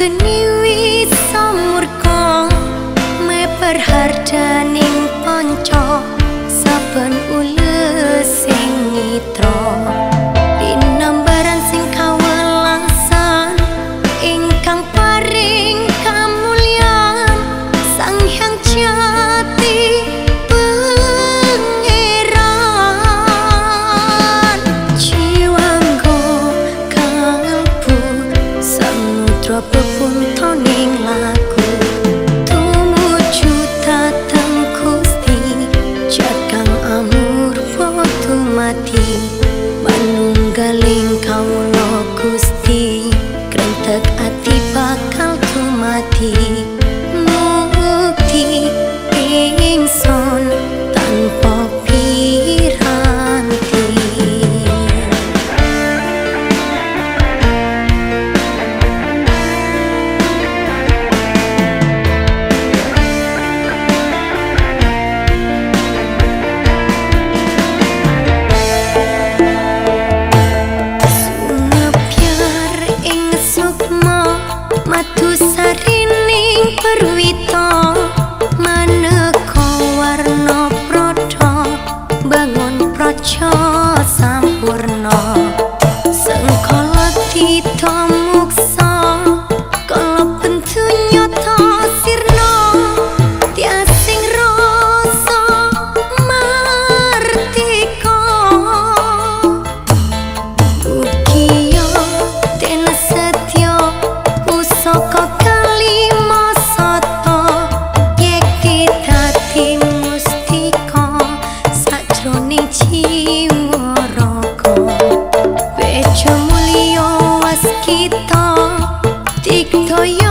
could you ít thôi yêu